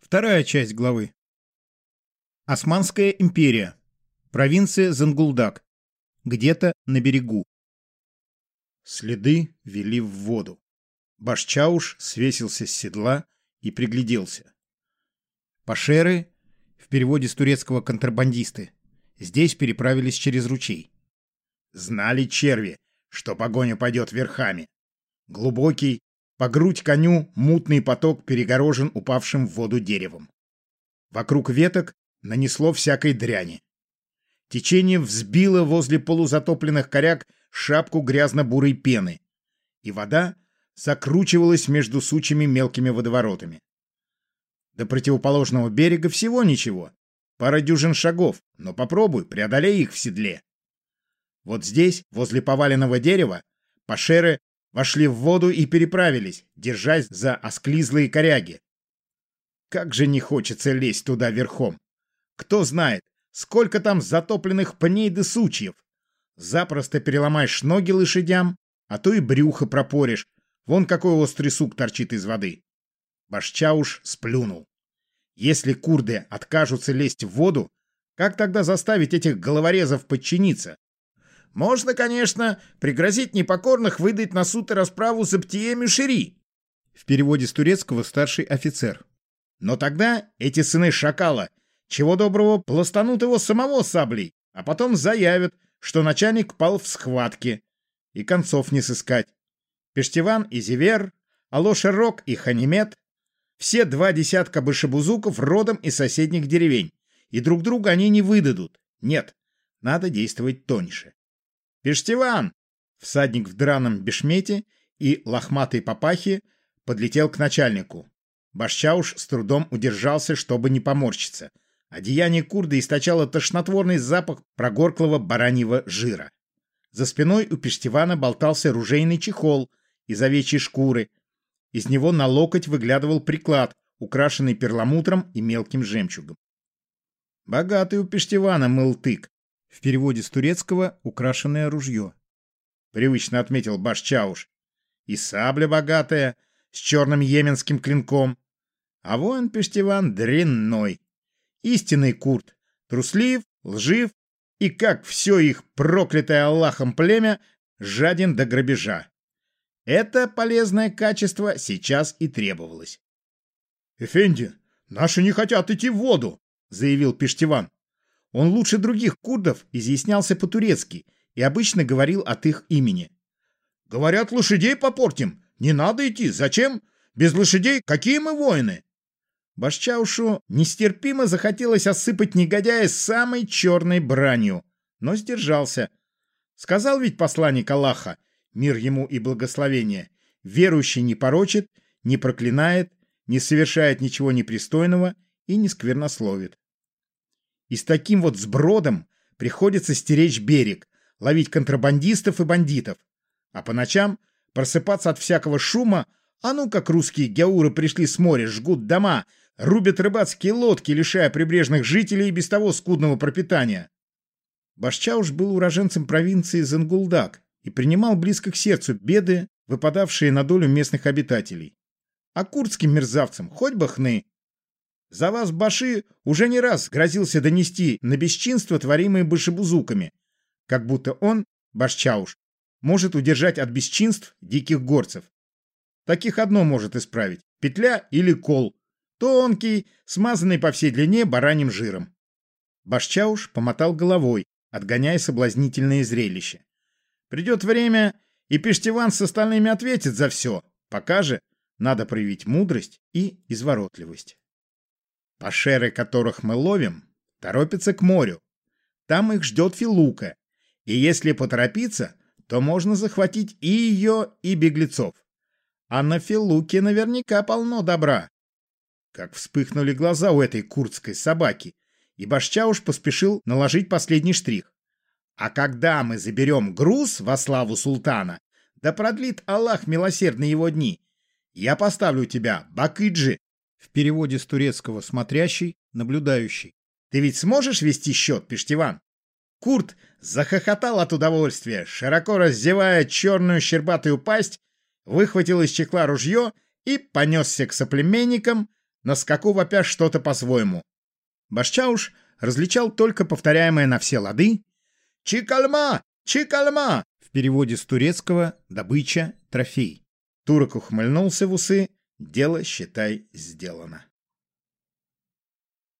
Вторая часть главы. Османская империя. Провинция Зангулдак. Где-то на берегу. Следы вели в воду. Башчауш свесился с седла и пригляделся. Пашеры, в переводе с турецкого контрабандисты, здесь переправились через ручей. Знали черви, что погоня пойдет верхами. Глубокий, по грудь коню мутный поток перегорожен упавшим в воду деревом. Вокруг веток нанесло всякой дряни. Течение взбило возле полузатопленных коряк шапку грязно-бурой пены, и вода закручивалась между сучьями мелкими водоворотами. До противоположного берега всего ничего, пара дюжин шагов, но попробуй, преодолей их в седле. Вот здесь, возле поваленного дерева, пашеры вошли в воду и переправились, держась за осклизлые коряги. Как же не хочется лезть туда верхом. Кто знает, сколько там затопленных пней да сучьев. Запросто переломаешь ноги лошадям, а то и брюхо пропоришь. Вон какой острый сук торчит из воды. Башчауш сплюнул. Если курды откажутся лезть в воду, как тогда заставить этих головорезов подчиниться? Можно, конечно, пригрозить непокорных выдать на суд и расправу за птие мишери. В переводе с турецкого старший офицер. Но тогда эти сыны шакала, чего доброго, пластанут его самого саблей, а потом заявят, что начальник пал в схватке. И концов не сыскать. Пештиван и Зивер, Алошерок и Ханимет — все два десятка башебузуков родом из соседних деревень, и друг друга они не выдадут. Нет, надо действовать тоньше. «Пештиван!» Всадник в драном бешмете и лохматой папахе подлетел к начальнику. Башчауш с трудом удержался, чтобы не поморщиться. Одеяние курда источало тошнотворный запах прогорклого бараньего жира. За спиной у Пештивана болтался ружейный чехол из овечьей шкуры. Из него на локоть выглядывал приклад, украшенный перламутром и мелким жемчугом. Богатый у Пештивана мылтык. В переводе с турецкого «украшенное ружье». Привычно отметил Башчауш. И сабля богатая, с черным йеменским клинком. А воин Пештиван дрянной. Истинный курт. Труслив, лжив и, как все их проклятое Аллахом племя, жаден до грабежа. Это полезное качество сейчас и требовалось. «Эфенди, наши не хотят идти в воду», — заявил Пештиван. Он лучше других курдов изъяснялся по-турецки и обычно говорил от их имени. «Говорят, лошадей попортим. Не надо идти. Зачем? Без лошадей какие мы воины?» Башчаушу нестерпимо захотелось осыпать негодяя самой черной бранью, но сдержался. Сказал ведь посланник Аллаха, мир ему и благословение, верующий не порочит, не проклинает, не совершает ничего непристойного и не сквернословит. И с таким вот сбродом приходится стеречь берег, ловить контрабандистов и бандитов. А по ночам просыпаться от всякого шума, а ну как русские гяуры пришли с моря, жгут дома, рубят рыбацкие лодки, лишая прибрежных жителей и без того скудного пропитания. Башчауш был уроженцем провинции Зангулдак и принимал близко к сердцу беды, выпадавшие на долю местных обитателей. А курдским мерзавцам хоть бы хны. За вас Баши уже не раз грозился донести на бесчинство, творимые башебузуками, как будто он, Башчауш, может удержать от бесчинств диких горцев. Таких одно может исправить – петля или кол, тонкий, смазанный по всей длине бараньим жиром. Башчауш помотал головой, отгоняя соблазнительное зрелище. Придет время, и Пештиван с остальными ответит за все, пока же надо проявить мудрость и изворотливость. Пашеры, которых мы ловим, торопятся к морю. Там их ждет Филука. И если поторопиться, то можно захватить и ее, и беглецов. А на Филуке наверняка полно добра. Как вспыхнули глаза у этой курдской собаки, и Башчауш поспешил наложить последний штрих. А когда мы заберем груз во славу султана, да продлит Аллах милосердный его дни, я поставлю тебя, Бакыджи, в переводе с турецкого «смотрящий», «наблюдающий». «Ты ведь сможешь вести счет, Пештиван?» Курт захохотал от удовольствия, широко раздевая черную щербатую пасть, выхватил из чехла ружье и понесся к соплеменникам, на скаку вопя что-то по-своему. Башчауш различал только повторяемое на все лады «Чикальма! Чикальма!» в переводе с турецкого «добыча, трофей». Турок ухмыльнулся в усы, дело, считай, сделано.